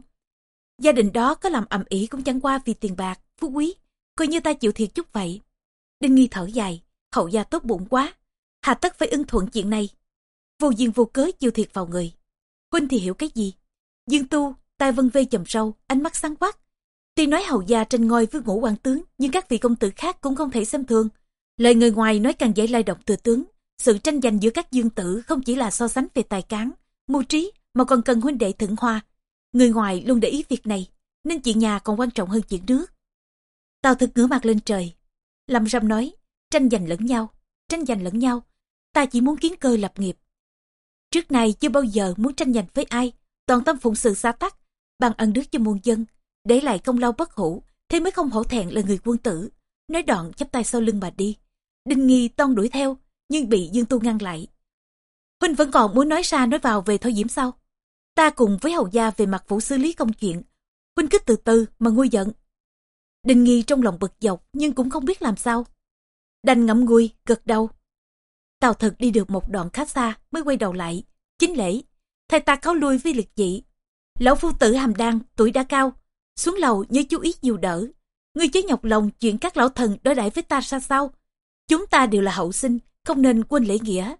Gia đình đó có làm ầm ĩ cũng chẳng qua vì tiền bạc, phú quý, coi như ta chịu thiệt chút vậy. Đinh nghi thở dài, hậu gia tốt bụng quá, hà tất phải ưng thuận chuyện này. Vô duyên vô cớ chịu thiệt vào người. huynh thì hiểu cái gì? Dương Tu, tai vân vê chầm sâu, ánh mắt sáng quắc. Tuy nói hậu gia trên ngôi với ngũ quan tướng, nhưng các vị công tử khác cũng không thể xem thường. Lời người ngoài nói càng dễ lay động từ tướng. Sự tranh giành giữa các dương tử không chỉ là so sánh về tài cán, mưu trí, mà còn cần huynh đệ thượng hoa. Người ngoài luôn để ý việc này, nên chuyện nhà còn quan trọng hơn chuyện nước. Tào thực ngửa mặt lên trời. Lâm Râm nói, tranh giành lẫn nhau, tranh giành lẫn nhau. Ta chỉ muốn kiến cơ lập nghiệp. Trước này chưa bao giờ muốn tranh giành với ai, toàn tâm phụng sự xa tắc, bằng ân đức cho muôn dân, để lại công lao bất hủ, thế mới không hổ thẹn là người quân tử. Nói đoạn chắp tay sau lưng bà đi. Đinh nghi toan đuổi theo, nhưng bị Dương Tu ngăn lại. Huynh vẫn còn muốn nói ra nói vào về Thôi Diễm sao? Ta cùng với hầu gia về mặt vụ xử lý công chuyện. Huynh cứ từ từ mà nguôi giận. Đinh nghi trong lòng bực dọc nhưng cũng không biết làm sao. Đành ngậm ngùi, gật đầu. Tào thực đi được một đoạn khá xa mới quay đầu lại. Chính lễ, thầy ta cáo lui với liệt dị. Lão phu tử hàm đan, tuổi đã cao. Xuống lầu nhớ chú ý nhiều đỡ. Ngươi chớ nhọc lòng chuyện các lão thần đối đãi với ta ra sao. Chúng ta đều là hậu sinh, không nên quên lễ nghĩa.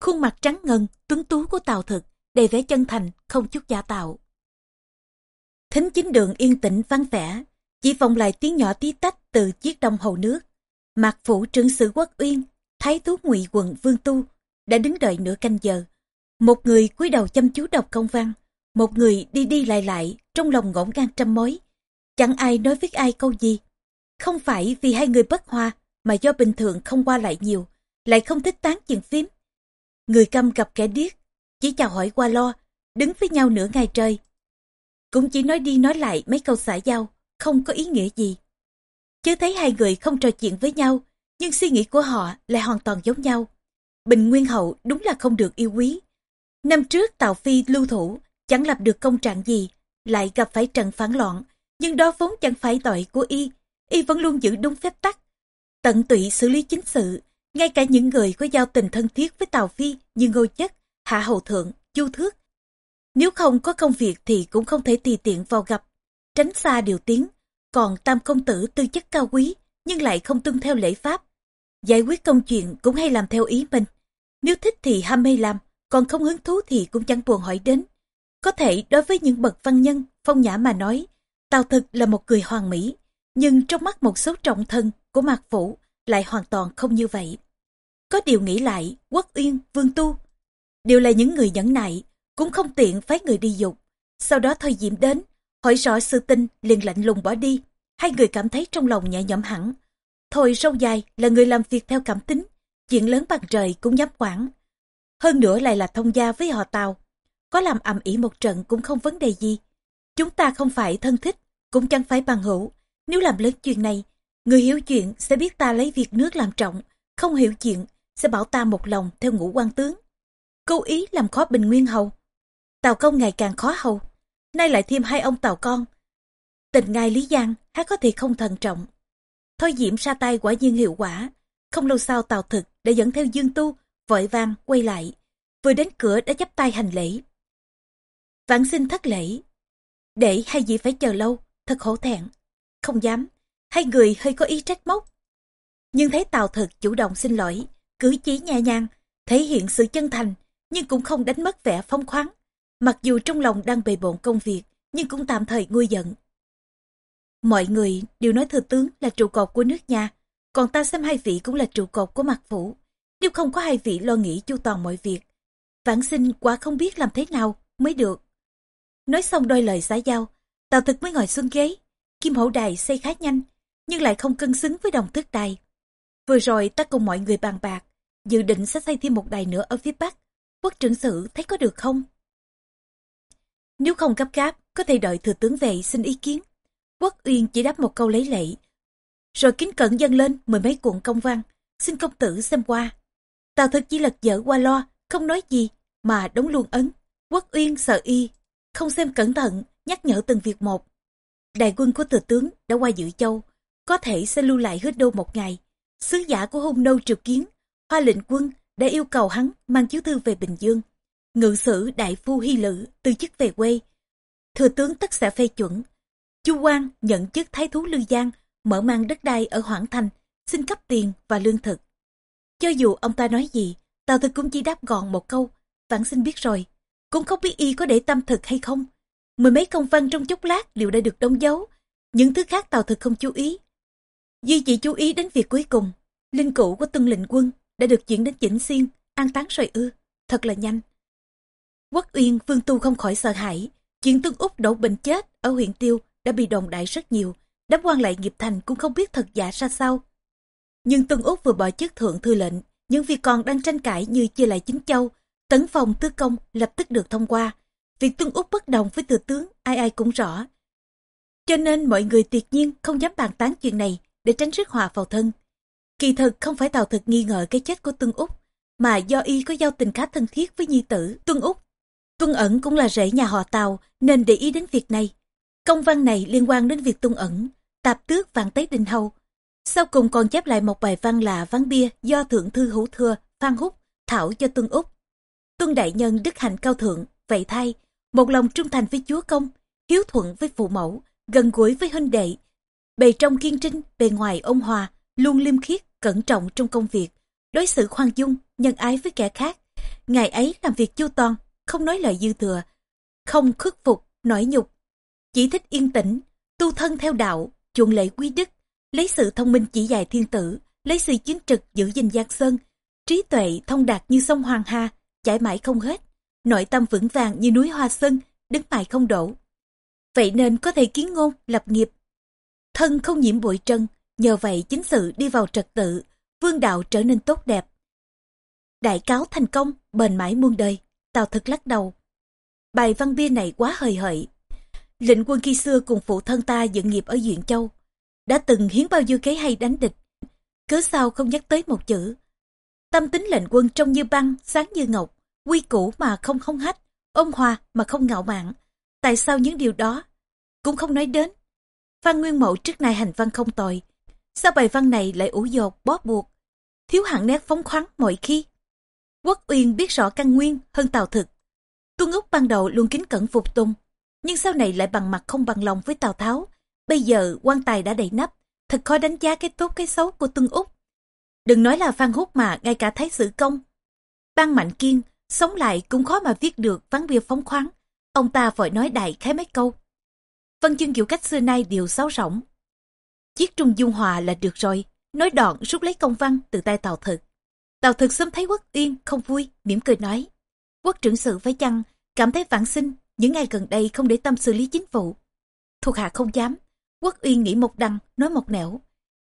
Khuôn mặt trắng ngần, tuấn tú của Tào Thực, đầy vẻ chân thành, không chút giả tạo. Thính chính đường yên tĩnh vắng vẻ, chỉ vọng lại tiếng nhỏ tí tách từ chiếc đồng hồ nước. Mạc phủ trưởng sử quốc uyên, thái thú ngụy quận vương tu, đã đứng đợi nửa canh giờ. Một người cúi đầu chăm chú đọc công văn, một người đi đi lại lại, trong lòng ngổn ngang trăm mối. Chẳng ai nói với ai câu gì. Không phải vì hai người bất hòa, mà do bình thường không qua lại nhiều, lại không thích tán chuyện phím. Người câm gặp kẻ điếc, chỉ chào hỏi qua lo, đứng với nhau nửa ngày trời. Cũng chỉ nói đi nói lại mấy câu xã giao, không có ý nghĩa gì. Chứ thấy hai người không trò chuyện với nhau, nhưng suy nghĩ của họ lại hoàn toàn giống nhau. Bình Nguyên Hậu đúng là không được yêu quý. Năm trước Tào Phi lưu thủ, chẳng lập được công trạng gì, lại gặp phải trận phản loạn, nhưng đó vốn chẳng phải tội của y, y vẫn luôn giữ đúng phép tắc. Tận tụy xử lý chính sự, ngay cả những người có giao tình thân thiết với Tào Phi như Ngô Chất, Hạ Hầu Thượng, Chu Thước. Nếu không có công việc thì cũng không thể tùy tiện vào gặp, tránh xa điều tiếng. Còn Tam Công Tử tư chất cao quý, nhưng lại không tuân theo lễ pháp. Giải quyết công chuyện cũng hay làm theo ý mình. Nếu thích thì ham mê làm, còn không hứng thú thì cũng chẳng buồn hỏi đến. Có thể đối với những bậc văn nhân, phong nhã mà nói, Tào Thực là một người hoàn mỹ, nhưng trong mắt một số trọng thân của Mạc Phủ lại hoàn toàn không như vậy. Có điều nghĩ lại, Quốc Uyên, Vương Tu, đều là những người nhẫn nại, cũng không tiện phái người đi dục. Sau đó Thôi Diễm đến, hỏi rõ sự tình, liền lạnh lùng bỏ đi. Hai người cảm thấy trong lòng nhẹ nhõm hẳn. Thôi sâu dài là người làm việc theo cảm tính, chuyện lớn bằng trời cũng dám quản. Hơn nữa lại là thông gia với họ Tàu. Có làm ầm ĩ một trận cũng không vấn đề gì. Chúng ta không phải thân thích, cũng chẳng phải bằng hữu. Nếu làm lớn chuyện này, người hiểu chuyện sẽ biết ta lấy việc nước làm trọng, không hiểu chuyện sẽ bảo ta một lòng theo ngũ quan tướng. Câu ý làm khó bình nguyên hầu. Tàu công ngày càng khó hầu. Nay lại thêm hai ông tàu con. Tình ngài Lý Giang há có thể không thận trọng. Thôi diễm ra tay quả nhiên hiệu quả. Không lâu sau tàu thực đã dẫn theo Dương Tu, vội vang quay lại. Vừa đến cửa đã chấp tay hành lễ. Vãn xin thất lễ. Để hai vị phải chờ lâu, thật hổ thẹn. Không dám, hai người hơi có ý trách móc. Nhưng thấy tàu Thực chủ động xin lỗi, cử chỉ nhẹ nhàng, thể hiện sự chân thành, nhưng cũng không đánh mất vẻ phong khoáng. Mặc dù trong lòng đang bề bộn công việc, nhưng cũng tạm thời nguôi giận. Mọi người đều nói thừa tướng là trụ cột của nước nhà, còn ta xem hai vị cũng là trụ cột của mặt phủ. Nếu không có hai vị lo nghĩ chu toàn mọi việc, vãng sinh quả không biết làm thế nào mới được. Nói xong đôi lời xã giao, Tào thực mới ngồi xuống ghế. Kim hậu đài xây khá nhanh, nhưng lại không cân xứng với đồng tước đài. Vừa rồi ta cùng mọi người bàn bạc, dự định sẽ xây thêm một đài nữa ở phía Bắc. Quốc trưởng sử thấy có được không? Nếu không gấp gáp, có thể đợi thừa tướng về xin ý kiến. Quốc Uyên chỉ đáp một câu lấy lệ. Rồi kính cẩn dâng lên mười mấy cuộn công văn, xin công tử xem qua. Tào thực chỉ lật dở qua lo, không nói gì, mà đóng luôn ấn. Quốc Uyên sợ y, không xem cẩn thận, nhắc nhở từng việc một. Đại quân của thừa tướng đã qua dự châu, có thể sẽ lưu lại hết đô một ngày. Sứ giả của hung nô triều kiến, hoa lệnh quân đã yêu cầu hắn mang chiếu thư về Bình Dương. Ngự sử đại phu hy lự từ chức về quê. Thừa tướng tất sẽ phê chuẩn. Chu quan nhận chức thái thú Lư Giang, mở mang đất đai ở Hoảng Thành, xin cấp tiền và lương thực. Cho dù ông ta nói gì, Tào Thực cũng chỉ đáp gọn một câu, vãn xin biết rồi. cũng không biết y có để tâm thực hay không. Mười mấy công văn trong chốc lát đều đã được đóng dấu, những thứ khác tàu thực không chú ý. Duy chỉ chú ý đến việc cuối cùng, linh cữu của tân lệnh quân đã được chuyển đến chỉnh xiên, an táng rồi ư, thật là nhanh. Quốc Uyên Vương Tu không khỏi sợ hãi, chuyện Tương Úc đổ bệnh chết ở huyện Tiêu đã bị đồn đại rất nhiều, đám quan lại nghiệp thành cũng không biết thật giả ra sao. Nhưng Tương Úc vừa bỏ chức thượng thư lệnh, những việc còn đang tranh cãi như chia lại chính châu, tấn phòng tứ công lập tức được thông qua. Việc Tương Úc bất đồng với thừa tướng ai ai cũng rõ. Cho nên mọi người tuyệt nhiên không dám bàn tán chuyện này để tránh rước họa vào thân. Kỳ thực không phải Tào Thực nghi ngờ cái chết của Tương Úc, mà do y có giao tình khá thân thiết với nhi tử Tương Úc. Tuân ẩn cũng là rể nhà họ tàu nên để ý đến việc này. Công văn này liên quan đến việc Tuân ẩn, tạp tước vạn tế đình hầu. Sau cùng còn chép lại một bài văn là ván bia do Thượng Thư Hữu Thừa, Phan Húc, thảo cho Tuân Úc. Tuân Đại Nhân đức hạnh cao thượng, vậy thay, một lòng trung thành với chúa công, hiếu thuận với phụ mẫu, gần gũi với huynh đệ. Bề trong kiên trinh, bề ngoài ôn hòa, luôn liêm khiết, cẩn trọng trong công việc, đối xử khoan dung, nhân ái với kẻ khác. Ngày ấy làm việc chu toàn, không nói lời dư thừa, không khuất phục, nổi nhục. Chỉ thích yên tĩnh, tu thân theo đạo, chuộng lệ quy đức, lấy sự thông minh chỉ dạy thiên tử, lấy sự chính trực giữ gìn giang sơn, trí tuệ thông đạt như sông Hoàng Hà, chảy mãi không hết, nội tâm vững vàng như núi hoa sơn, đứng mãi không đổ. Vậy nên có thể kiến ngôn, lập nghiệp. Thân không nhiễm bụi trần, nhờ vậy chính sự đi vào trật tự, vương đạo trở nên tốt đẹp. Đại cáo thành công, bền mãi muôn đời, Tào thực lắc đầu. Bài văn bia này quá hời hợi. Lệnh quân khi xưa cùng phụ thân ta dựng nghiệp ở Duyện Châu, đã từng hiến bao nhiêu kế hay đánh địch. Cớ sao không nhắc tới một chữ. Tâm tính lệnh quân trông như băng, sáng như ngọc, quy củ mà không không hách, ôn hòa mà không ngạo mạn. Tại sao những điều đó cũng không nói đến? Phan Nguyên Mậu trước nay hành văn không tồi. Sao bài văn này lại ủ dột, bó buộc, thiếu hẳn nét phóng khoáng mọi khi? Quốc Uyên biết rõ căn nguyên hơn Tào Thực. Tuân Úc ban đầu luôn kính cẩn phục tùng, nhưng sau này lại bằng mặt không bằng lòng với Tào Tháo. Bây giờ quan tài đã đầy nắp, thật khó đánh giá cái tốt cái xấu của Tuân Úc. Đừng nói là Phan Húc mà ngay cả Thái Sử Công. Ban Mạnh Kiên, sống lại cũng khó mà viết được ván bia phóng khoáng. Ông ta vội nói đại khái mấy câu. Văn chương kiểu cách xưa nay đều sáo rỗng. Chiếc trung dung hòa là được rồi, nói đoạn rút lấy công văn từ tay Tào Thực. Tào Thực sớm thấy Quốc uyên không vui, mỉm cười nói. Quốc trưởng sự phải chăng, cảm thấy vãng sinh, những ngày gần đây không để tâm xử lý chính vụ. Thuộc hạ không dám, Quốc Uyên nghĩ một đằng, nói một nẻo.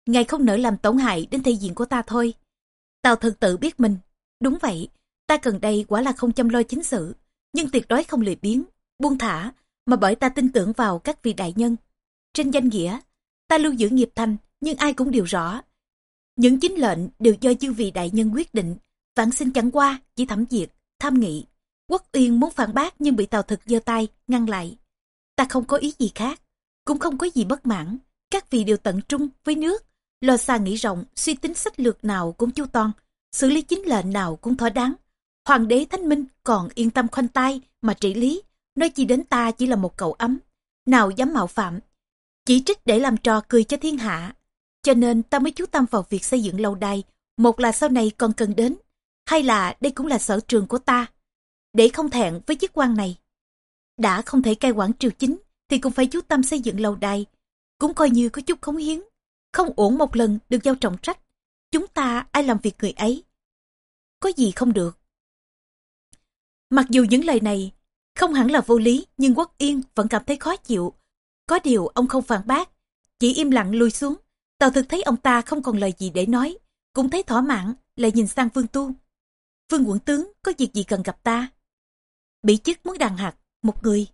Ngài không nỡ làm tổn hại đến thể diện của ta thôi. Tào thực tự biết mình. Đúng vậy, ta gần đây quả là không chăm lo chính sự, nhưng tuyệt đối không lười biếng, buông thả, mà bởi ta tin tưởng vào các vị đại nhân. Trên danh nghĩa, ta lưu giữ nghiệp thành, nhưng ai cũng đều rõ. Những chính lệnh đều do chư vị đại nhân quyết định, vạn sinh chẳng qua, chỉ thẩm diệt, tham nghị. Quốc Uyên muốn phản bác nhưng bị Tào thực giơ tay, ngăn lại. Ta không có ý gì khác cũng không có gì bất mãn. Các vị đều tận trung với nước, lo xa nghĩ rộng, suy tính sách lược nào cũng chu toàn, xử lý chính lệnh nào cũng thỏa đáng. Hoàng đế Thánh Minh còn yên tâm khoanh tay mà trị lý, nói chi đến ta chỉ là một cậu ấm, nào dám mạo phạm. Chỉ trích để làm trò cười cho thiên hạ. Cho nên ta mới chú tâm vào việc xây dựng lâu đài, một là sau này còn cần đến, hay là đây cũng là sở trường của ta, để không thẹn với chức quan này. Đã không thể cai quản triều chính, thì cũng phải chú tâm xây dựng lâu đài, cũng coi như có chút khống hiến. Không ổn một lần được giao trọng trách, chúng ta ai làm việc người ấy. Có gì không được. Mặc dù những lời này không hẳn là vô lý, nhưng Quốc Yên vẫn cảm thấy khó chịu. Có điều ông không phản bác, chỉ im lặng lùi xuống. Tào thực thấy ông ta không còn lời gì để nói, cũng thấy thỏa mãn, lại nhìn sang Vương Tu. Vương quận tướng có việc gì cần gặp ta? Bị chức muốn đàn hạt, một người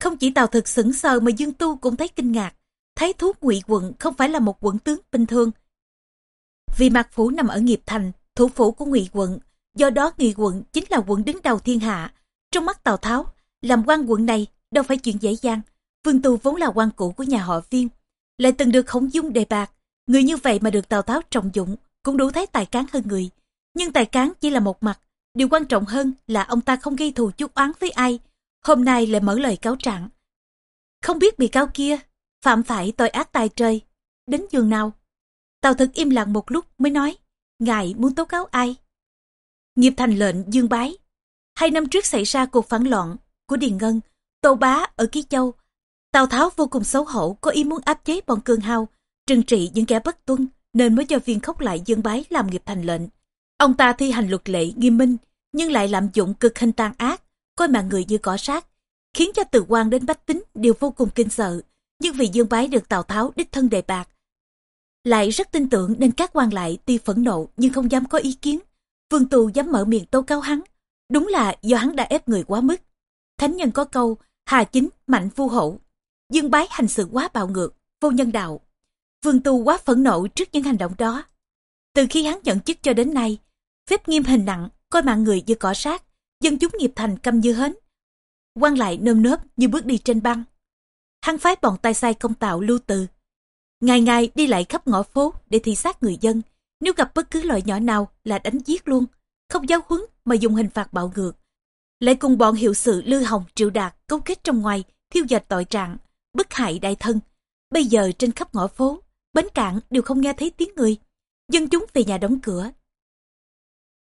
không chỉ Tào Thực sững sờ mà Dương Tu cũng thấy kinh ngạc. Thấy thú ngụy quận không phải là một quận tướng bình thường. Vì Mạc Phủ nằm ở nghiệp thành, thủ phủ của ngụy quận, do đó ngụy quận chính là quận đứng đầu thiên hạ. Trong mắt Tào Tháo, làm quan quận này đâu phải chuyện dễ dàng. Vương Tu vốn là quan cũ của nhà họ Viên, lại từng được khổng dung đề bạc. Người như vậy mà được Tào Tháo trọng dụng, cũng đủ thấy tài cán hơn người. Nhưng tài cán chỉ là một mặt, điều quan trọng hơn là ông ta không gây thù chuốc oán với ai, hôm nay lại mở lời cáo trạng. Không biết bị cáo kia, phạm phải tội ác tài trời, đến giường nào. Tào thực im lặng một lúc mới nói, ngài muốn tố cáo ai? Nghiệp thành lệnh dương bái. Hai năm trước xảy ra cuộc phản loạn của Điền Ngân, Tô Bá ở Ký Châu. Tào Tháo vô cùng xấu hổ, có ý muốn áp chế bọn cương hao, trừng trị những kẻ bất tuân, nên mới cho viên khóc lại dương bái làm nghiệp thành lệnh. Ông ta thi hành luật lệ nghiêm minh, nhưng lại lạm dụng cực hình tàn ác, coi mạng người như cỏ sát, khiến cho từ quan đến bách tính đều vô cùng kinh sợ. Nhưng vì dương bái được Tào Tháo đích thân đề bạc, lại rất tin tưởng nên các quan lại tuy phẫn nộ nhưng không dám có ý kiến. Vương Tù dám mở miệng tố cáo hắn, đúng là do hắn đã ép người quá mức. Thánh nhân có câu, hà chính, mạnh vu hậu. Dương bái hành sự quá bạo ngược, vô nhân đạo. Vương Tu quá phẫn nộ trước những hành động đó. Từ khi hắn nhận chức cho đến nay, phép nghiêm hình nặng, coi mạng người như cỏ sát, dân chúng nghiệp thành căm như hến. quan lại nơm nớp như bước đi trên băng. Hắn phái bọn tay sai công tạo lưu từ. Ngày ngày đi lại khắp ngõ phố để thị sát người dân. Nếu gặp bất cứ loại nhỏ nào là đánh giết luôn. Không giáo huấn mà dùng hình phạt bạo ngược. Lại cùng bọn hiệu sự Lư Hồng Triệu Đạt cấu kết trong ngoài, thiêu dệt tội trạng, bức hại đại thân. Bây giờ trên khắp ngõ phố, bến cảng đều không nghe thấy tiếng người. Dân chúng về nhà đóng cửa.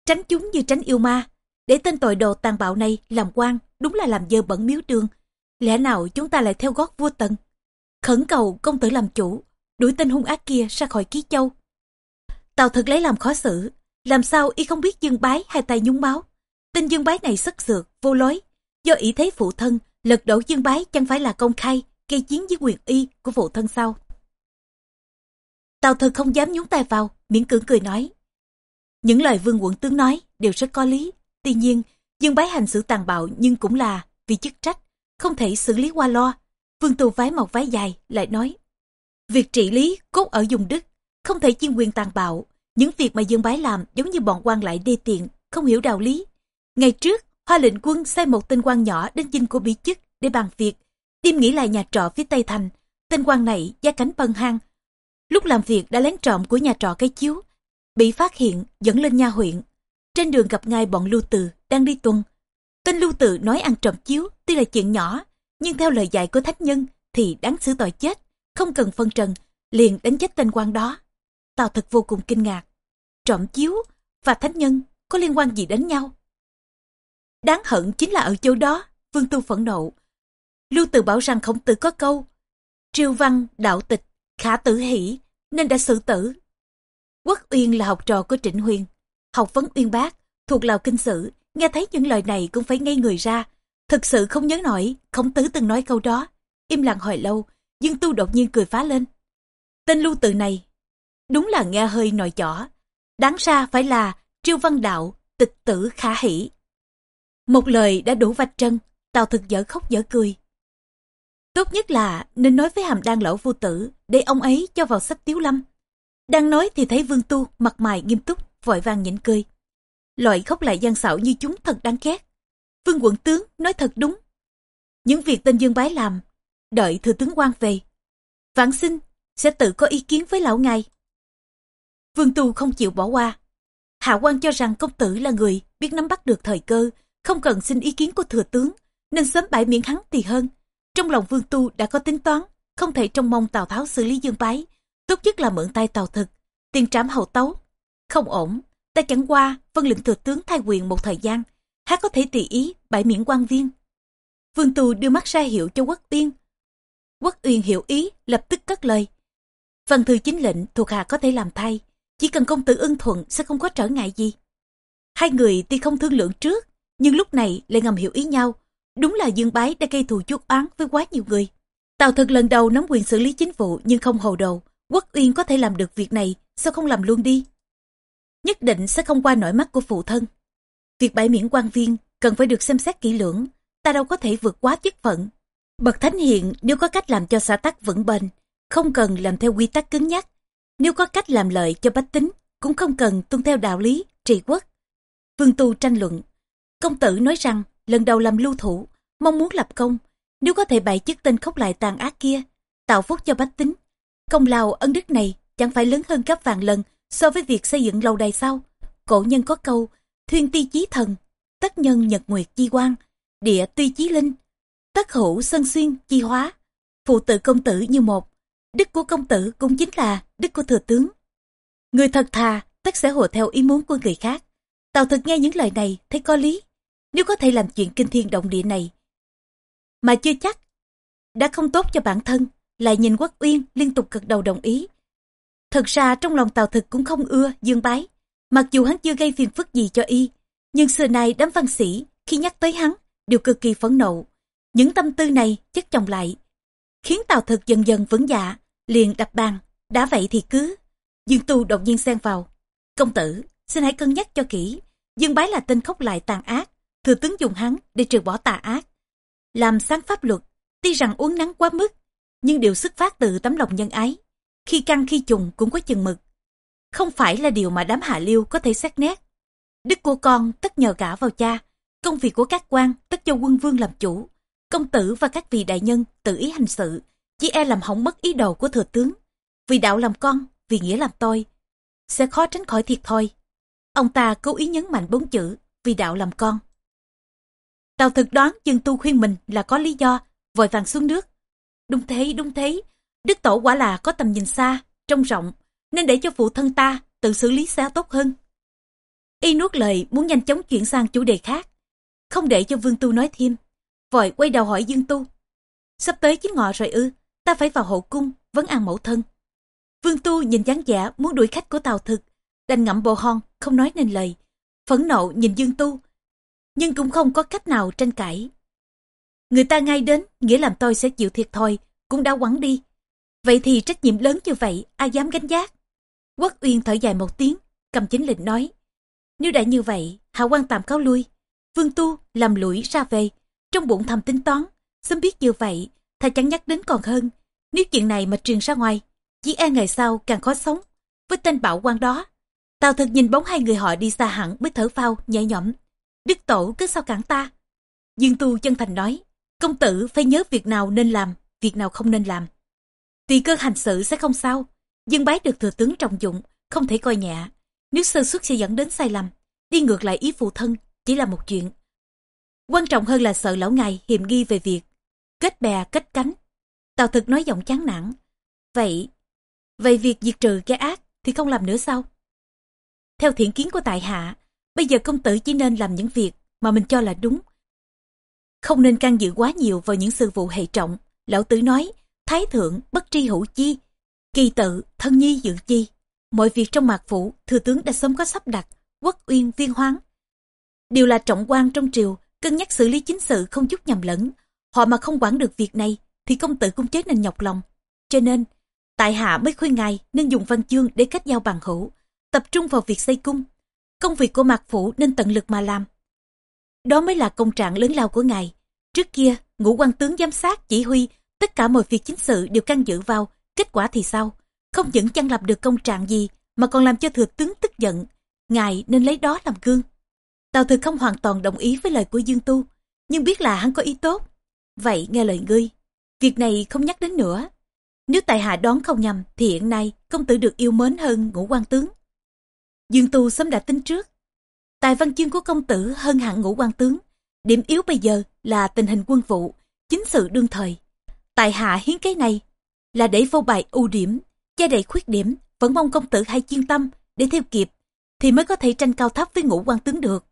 Tránh chúng như tránh yêu ma. Để tên tội đồ tàn bạo này làm quan đúng là làm dơ bẩn miếu đường. Lẽ nào chúng ta lại theo gót vua Tần? Khẩn cầu công tử làm chủ, đuổi tên hung ác kia ra khỏi ký châu. Tào thực lấy làm khó xử, làm sao y không biết dương bái hai tay nhúng máu. Tên dương bái này sức sượt, vô lối, do ý thế phụ thân, lật đổ dương bái chẳng phải là công khai, gây chiến với quyền y của phụ thân sau. Tào thực không dám nhúng tay vào, miễn cưỡng cười nói. Những lời vương quận tướng nói đều rất có lý. Tuy nhiên, dương bái hành xử tàn bạo nhưng cũng là vì chức trách, không thể xử lý qua lo. Vương tù vái một vái dài, lại nói. Việc trị lý cốt ở dùng đức, không thể chuyên quyền tàn bạo. Những việc mà dương bái làm giống như bọn quan lại đê tiện, không hiểu đạo lý. Ngày trước, Hoa lệnh quân sai một tên quan nhỏ đến dinh của bí chức để bàn việc. Đêm nghỉ lại nhà trọ phía Tây Thành. Tên quan này gia cánh bần hang. Lúc làm việc đã lén trộm của nhà trọ cái chiếu. Bị phát hiện dẫn lên nha huyện. Trên đường gặp ngay bọn lưu từ đang đi tuần. Tên lưu từ nói ăn trộm chiếu tuy là chuyện nhỏ. Nhưng theo lời dạy của thánh nhân thì đáng xử tội chết. Không cần phân trần, liền đánh chết tên quan đó. Tào thật vô cùng kinh ngạc. Trộm chiếu và thánh nhân có liên quan gì đến nhau? Đáng hận chính là ở chỗ đó, Vương Tu phẫn nộ. Lưu Từ bảo rằng khổng tử có câu, triều văn, đạo tịch, khả tử hỷ, nên đã xử tử. Quốc Uyên là học trò của Trịnh Huyền, học vấn uyên bác, thuộc lào kinh sử, nghe thấy những lời này cũng phải ngây người ra. Thực sự không nhớ nổi, khổng tử từng nói câu đó. Im lặng hồi lâu, Dương Tu đột nhiên cười phá lên. Tên lưu tự này, đúng là nghe hơi nòi chỏ. Đáng ra phải là triêu văn đạo, tịch tử khả hỷ. Một lời đã đủ vạch chân, Tào thực dở khóc dở cười. Tốt nhất là nên nói với hàm đan lão vô tử để ông ấy cho vào sách tiếu lâm. Đang nói thì thấy vương tu mặt mày nghiêm túc, vội vàng nhịn cười. Loại khóc lại gian xảo như chúng thật đáng ghét. Vương quận tướng nói thật đúng. Những việc tên Dương Bái làm, đợi thừa tướng quan về. Vãn sinh sẽ tự có ý kiến với lão ngài. Vương Tu không chịu bỏ qua. Hạ quan cho rằng công tử là người biết nắm bắt được thời cơ, không cần xin ý kiến của thừa tướng, nên sớm bãi miễn hắn thì hơn. Trong lòng Vương Tu đã có tính toán, không thể trông mong Tào Tháo xử lý Dương Bái, tốt nhất là mượn tay Tào Thực, tiền trảm hậu tấu. Không ổn, ta chẳng qua vân lệnh thừa tướng thay quyền một thời gian, há có thể tùy ý bãi miễn quan viên. Vương Tu đưa mắt ra hiệu cho Quốc Uyên. Quốc Uyên hiểu ý, lập tức cất lời. Văn thư chính lệnh thuộc hạ có thể làm thay, chỉ cần công tử ưng thuận sẽ không có trở ngại gì. Hai người tuy không thương lượng trước, nhưng lúc này lại ngầm hiểu ý nhau. Đúng là Dương Bái đã gây thù chuốc oán với quá nhiều người. Tào thực lần đầu nắm quyền xử lý chính vụ nhưng không hồ đầu. Quốc Uyên có thể làm được việc này, sao không làm luôn đi? Nhất định sẽ không qua nổi mắt của phụ thân. Việc bãi miễn quan viên cần phải được xem xét kỹ lưỡng, ta đâu có thể vượt quá chức phận. Bậc thánh hiện nếu có cách làm cho xã tắc vững bền, không cần làm theo quy tắc cứng nhắc. Nếu có cách làm lợi cho bách tính, cũng không cần tuân theo đạo lý, trị quốc. Vương Tu tranh luận. Công tử nói rằng, lần đầu làm lưu thủ, mong muốn lập công, nếu có thể bày chức tên khóc lại tàn ác kia, tạo phúc cho bách tính. Công lao ân đức này chẳng phải lớn hơn gấp vàng lần so với việc xây dựng lâu đài sau. Cổ nhân có câu, thuyên ti chí thần, tất nhân nhật nguyệt chi quan, địa tuy chí linh, tất hữu sân xuyên chi hóa. Phụ tự công tử như một, đức của công tử cũng chính là đức của thừa tướng. Người thật thà, tất sẽ hùa theo ý muốn của người khác. Tào thực nghe những lời này thấy có lý nếu có thể làm chuyện kinh thiên động địa này. Mà chưa chắc, đã không tốt cho bản thân, lại nhìn Quốc Uyên liên tục gật đầu đồng ý. Thật ra trong lòng Tào Thực cũng không ưa Dương Bái, mặc dù hắn chưa gây phiền phức gì cho y, nhưng xưa nay đám văn sĩ khi nhắc tới hắn đều cực kỳ phẫn nộ. Những tâm tư này chất chồng lại, khiến Tào Thực dần dần vững dạ, liền đập bàn, đã vậy thì cứ. Dương Tu đột nhiên xen vào. Công tử, xin hãy cân nhắc cho kỹ. Dương Bái là tên khóc lại tàn ác, thừa tướng dùng hắn để trừ bỏ tà ác. Làm sáng pháp luật, tuy rằng uống nắng quá mức, nhưng điều xuất phát từ tấm lòng nhân ái. Khi căng khi trùng cũng có chừng mực. Không phải là điều mà đám hạ liêu có thể xét nét. Đức của con tất nhờ cả vào cha, công việc của các quan tất cho quân vương làm chủ. Công tử và các vị đại nhân tự ý hành sự, chỉ e làm hỏng mất ý đồ của thừa tướng. Vì đạo làm con, vì nghĩa làm tôi, sẽ khó tránh khỏi thiệt thôi. Ông ta cố ý nhấn mạnh bốn chữ, vì đạo làm con. Tào thực đoán dương tu khuyên mình là có lý do, vội vàng xuống nước. Đúng thế, đúng thế, Đức Tổ quả là có tầm nhìn xa, trông rộng, nên để cho phụ thân ta tự xử lý sao tốt hơn. Y nuốt lời muốn nhanh chóng chuyển sang chủ đề khác, không để cho Vương Tu nói thêm. Vội quay đầu hỏi Dương Tu. Sắp tới chính ngọ rồi ư, ta phải vào hậu cung, vấn an mẫu thân. Vương Tu nhìn dáng vẻ muốn đuổi khách của Tào Thực, đành ngậm bồ hon, không nói nên lời. Phẫn nộ nhìn Dương Tu, nhưng cũng không có cách nào tranh cãi. Người ta ngay đến, nghĩa làm tôi sẽ chịu thiệt thôi, cũng đã quẳng đi. Vậy thì trách nhiệm lớn như vậy, ai dám gánh giác? Quốc Uyên thở dài một tiếng, cầm chính lệnh nói. Nếu đã như vậy, hạ quan tạm cáo lui. Vương Tu làm lũi ra về, trong bụng thầm tính toán, sớm biết như vậy, thà chẳng nhắc đến còn hơn. Nếu chuyện này mà truyền ra ngoài, chỉ e ngày sau càng khó sống. Với tên bảo quan đó, Tào thực nhìn bóng hai người họ đi xa hẳn mới thở phao, nhẹ nhõm. Đức tổ cứ sao cản ta? Dương Tu chân thành nói, công tử phải nhớ việc nào nên làm, việc nào không nên làm. Tùy cơ hành sự sẽ không sao. Dương bái được thừa tướng trọng dụng, không thể coi nhẹ. Nếu sơ suất sẽ dẫn đến sai lầm, đi ngược lại ý phụ thân, chỉ là một chuyện. Quan trọng hơn là sợ lão ngài hiềm nghi về việc kết bè kết cánh. Tào thực nói giọng chán nản. Vậy, vậy việc diệt trừ cái ác thì không làm nữa sao? Theo thiện kiến của tại hạ, bây giờ công tử chỉ nên làm những việc mà mình cho là đúng. Không nên can dự quá nhiều vào những sự vụ hệ trọng. Lão tử nói, thái thượng bất tri hữu chi, kỳ tự thân nhi dự chi. Mọi việc trong mạc phủ, thừa tướng đã sớm có sắp đặt, quốc uyên viên hoáng. Điều là trọng quan trong triều, cân nhắc xử lý chính sự không chút nhầm lẫn. Họ mà không quản được việc này, thì công tử cũng chết nên nhọc lòng. Cho nên, tại hạ mới khuyên ngài nên dùng văn chương để kết giao bằng hữu, tập trung vào việc xây cung. Công việc của mạc phủ nên tận lực mà làm. Đó mới là công trạng lớn lao của ngài. Trước kia, ngũ quan tướng giám sát, chỉ huy, tất cả mọi việc chính sự đều căn dự vào, kết quả thì sao? Không những chẳng lập được công trạng gì, mà còn làm cho thừa tướng tức giận. Ngài nên lấy đó làm gương. Tào thực không hoàn toàn đồng ý với lời của Dương Tu, nhưng biết là hắn có ý tốt. Vậy nghe lời ngươi, việc này không nhắc đến nữa. Nếu tại hạ đoán không nhầm thì hiện nay công tử được yêu mến hơn ngũ quan tướng. Dương Tu sớm đã tính trước. Tài văn chương của công tử hơn hẳn ngũ quan tướng. Điểm yếu bây giờ là tình hình quân vụ, chính sự đương thời. Tài hạ hiến cái này là để phô bày ưu điểm, che đậy khuyết điểm, vẫn mong công tử hay chuyên tâm để theo kịp, thì mới có thể tranh cao thấp với ngũ quan tướng được.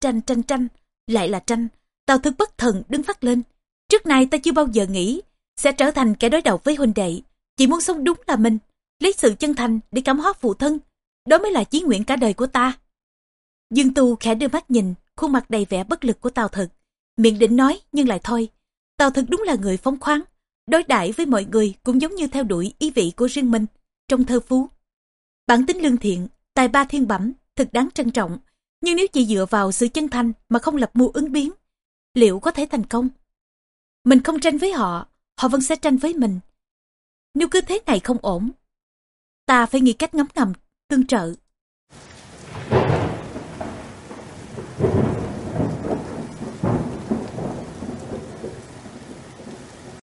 Tranh tranh tranh, lại là tranh, tào thực bất thần đứng phát lên. Trước nay ta chưa bao giờ nghĩ sẽ trở thành kẻ đối đầu với huynh đệ, chỉ muốn sống đúng là mình, lấy sự chân thành để cảm hóa phụ thân, đó mới là chí nguyện cả đời của ta. Dương Tu khẽ đưa mắt nhìn, khuôn mặt đầy vẻ bất lực của Tào Thực. Miệng định nói nhưng lại thôi. Tào Thực đúng là người phóng khoáng, đối đãi với mọi người cũng giống như theo đuổi ý vị của riêng mình, trong thơ phú. Bản tính lương thiện, tài ba thiên bẩm, thực đáng trân trọng. Nhưng nếu chỉ dựa vào sự chân thành mà không lập mưu ứng biến, liệu có thể thành công? Mình không tranh với họ, họ vẫn sẽ tranh với mình. Nếu cứ thế này không ổn, ta phải nghĩ cách ngấm ngầm tương trợ.